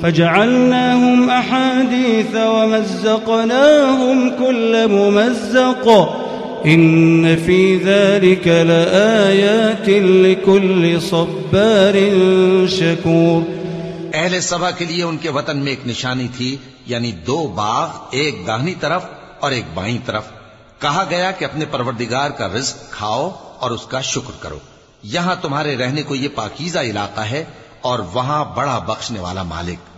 فجعلناهم أحاديث ومزقناهم كل ممزق. إن في ذلك لآيات لكل صبار شكور. اہل سبا کے لیے ان کے وطن میں ایک نشانی تھی یعنی دو باغ، ایک داہنی طرف اور ایک بائیں طرف۔ کہا گیا کہ اپنے پروردگار کا رزق کھاؤ اور اس کا شکر کرو۔ یہاں تمہارے رہنے کو یہ پاکیزہ علاقہ ہے اور وہاں بڑا بخشنے والا مالک۔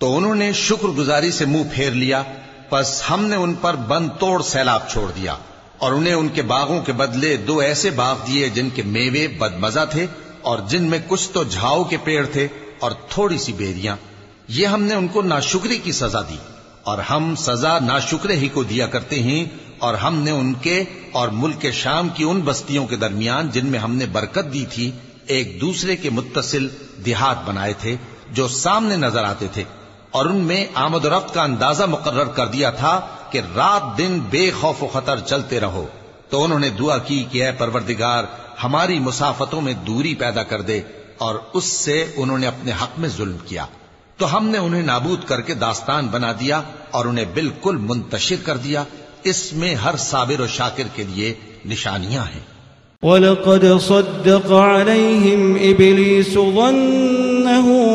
تو انہوں نے شکر گزاری سے منہ پھیر لیا، پس ہم نے ان پر بند توڑ سیلاب چھوڑ دیا، اور انہیں ان کے باغوں کے بدلے دو ایسے باغ دیے جن کے میوے بدمزہ تھے اور جن میں کچھ تو جھاؤ کے پیڑ تھے اور تھوڑی سی بیریاں۔ یہ ہم نے ان کو ناشکری کی سزا دی، اور ہم سزا ناشکرے ہی کو دیا کرتے ہیں، اور ہم نے ان کے اور ملک شام کی ان بستیوں کے درمیان جن میں ہم نے برکت دی تھی، ایک دوسرے کے متصل دیہات بنائے تھے جو سامنے نظر آتے تھے۔ اور ان میں آمد و رفت کا اندازہ مقرر کر دیا تھا کہ رات دن بے خوف و خطر چلتے رہو۔ تو انہوں نے دعا کی کہ اے پروردگار، ہماری مسافتوں میں دوری پیدا کر دے اور اس سے انہوں نے اپنے حق میں ظلم کیا۔ تو ہم نے انہیں نابود کر کے داستان بنا دیا اور انہیں بالکل منتشر کر دیا۔ اس میں ہر صابر و شاکر کے لیے نشانیاں ہیں۔ وَلَقَدْ صَدَّقَ عَلَيْهِمْ إِبْلِيسُ ظَنَّ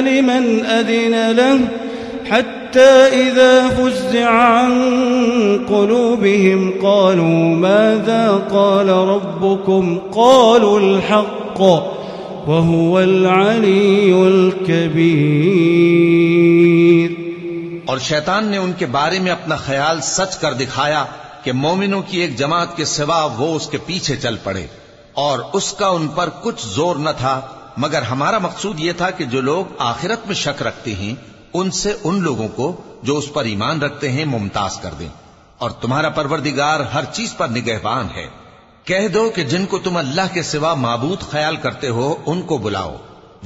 لمن أذن له حتى إذا فزع عن قلوبهم قالوا ماذا قال ربكم؟ قالوا الحق وهو العلي الكبير. اور شیطان نے ان کے بارے میں اپنا خیال سچ کر دکھایا کہ مومنوں کی ایک جماعت کے سوا وہ اس کے پیچھے چل پڑے اور اس کا ان پر کچھ زور نہ تھا مگر ہمارا مقصود یہ تھا کہ جو لوگ آخرت میں شک رکھتے ہیں، ان سے ان لوگوں کو جو اس پر ایمان رکھتے ہیں، ممتاز کر دیں۔ اور تمہارا پروردگار ہر چیز پر نگہبان ہے۔ کہہ دو کہ جن کو تم اللہ کے سوا معبود خیال کرتے ہو، ان کو بلاؤ۔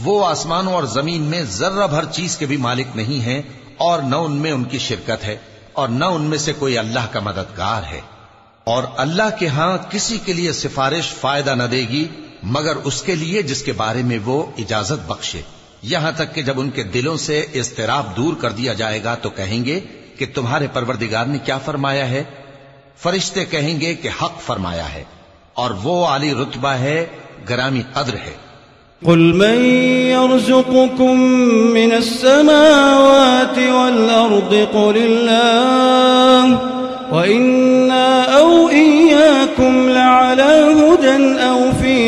وہ آسمانوں اور زمین میں ذرہ بھر چیز کے بھی مالک نہیں ہیں، اور نہ ان میں ان کی شرکت ہے، اور نہ ان میں سے کوئی اللہ کا مددگار ہے۔ اور اللہ کے ہاں کسی کے لیے سفارش فائدہ نہ دے گی مگر اس کے لیے جس کے بارے میں وہ اجازت بخشے۔ یہاں تک کہ جب ان کے دلوں سے اضطراب دور کر دیا جائے گا تو کہیں گے کہ تمہارے پروردگار نے کیا فرمایا ہے؟ فرشتے کہیں گے کہ حق فرمایا ہے، اور وہ عالی رتبہ ہے، گرامی قدر ہے۔ قل من يرزقكم من السماوات والأرض، قل الله، وإنا أو إياكم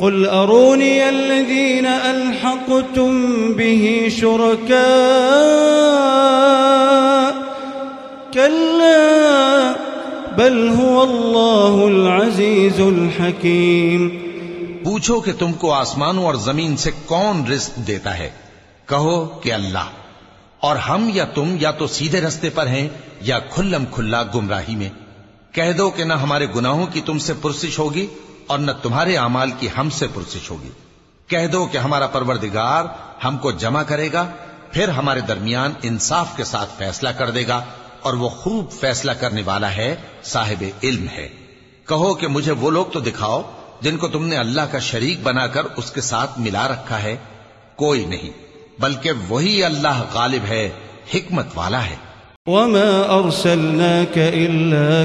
قل أروني الذين ألحقتم به شركاء كلا بل هو الله العزيز الحكيم پوچھو کہ تم کو آسمانوں اور زمین سے کون رزق دیتا ہے؟ کہو کہ اللہ۔ اور ہم یا تم یا تو سیدھے رستے پر ہیں یا کھلم کھلا گمراہی میں۔ کہہ دو کہ نہ ہمارے گناہوں کی تم سے پرسش ہوگی اور نہ تمہارے اعمال کی ہم سے پرسش ہوگی۔ کہہ دو کہ ہمارا پروردگار ہم کو جمع کرے گا، پھر ہمارے درمیان انصاف کے ساتھ فیصلہ کر دے گا اور وہ خوب فیصلہ کرنے والا ہے، صاحب علم ہے۔ کہو کہ مجھے وہ لوگ تو دکھاؤ جن کو تم نے اللہ کا شریک بنا کر اس کے ساتھ ملا رکھا ہے۔ کوئی نہیں، بلکہ وہی اللہ غالب ہے، حکمت والا ہے۔ وما أرسلناك إلا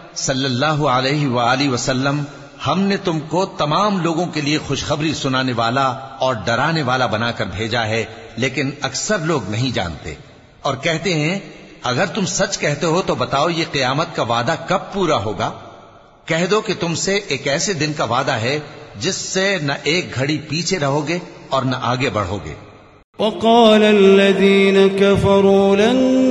صلی اللہ علیہ وآلہ وسلم، ہم نے تم کو تمام لوگوں کے لیے خوشخبری سنانے والا اور ڈرانے والا بنا کر بھیجا ہے، لیکن اکثر لوگ نہیں جانتے۔ اور کہتے ہیں، اگر تم سچ کہتے ہو تو بتاؤ یہ قیامت کا وعدہ کب پورا ہوگا؟ کہہ دو کہ تم سے ایک ایسے دن کا وعدہ ہے جس سے نہ ایک گھڑی پیچھے رہو گے اور نہ آگے بڑھو گے۔ وقال الذين كفروا لن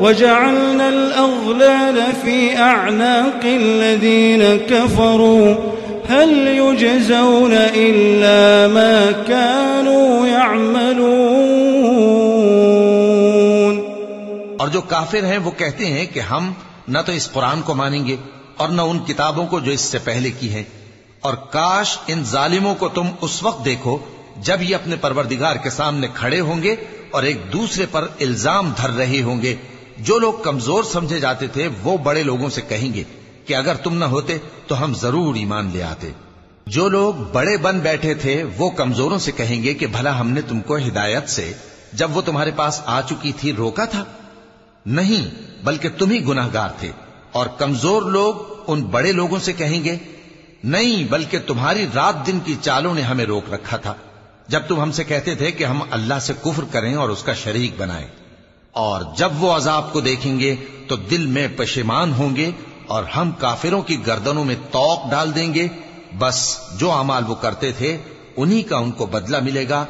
وجعلنا الأغلال في أعناق الذين كفروا. هل يجزون إلا ما كانوا يعملون؟ اور جو کافر ہیں وہ کہتے ہیں کہ ہم نہ تو اس قرآن کو مانیں گے اور نہ ان کتابوں کو جو اس سے پہلے کی ہیں۔ اور کاش ان ظالموں کو تم اس وقت دیکھو جب یہ اپنے پروردگار کے سامنے کھڑے ہوں گے اور ایک دوسرے پر الزام دھر رہے ہوں گے۔ جو لوگ کمزور سمجھے جاتے تھے، وہ بڑے لوگوں سے کہیں گے کہ اگر تم نہ ہوتے تو ہم ضرور ایمان لے آتے۔ جو لوگ بڑے بن بیٹھے تھے، وہ کمزوروں سے کہیں گے کہ بھلا ہم نے تم کو ہدایت سے جب وہ تمہارے پاس آ چکی تھی، روکا تھا۔ نہیں، بلکہ تم ہی گناہ گار تھے۔ اور کمزور لوگ ان بڑے لوگوں سے کہیں گے، نہیں، بلکہ تمہاری رات دن کی چالوں نے ہمیں روک رکھا تھا۔ جب تم ہم سے کہتے تھے کہ ہم اللہ سے کفر کریں اور اس کا شریک بنائیں۔ اور جب وہ عذاب کو دیکھیں گے تو دل میں پشیمان ہوں گے اور ہم کافروں کی گردنوں میں توق ڈال دیں گے۔ بس جو امال وہ کرتے تھے، انہی کا ان کو بدلہ ملے گا۔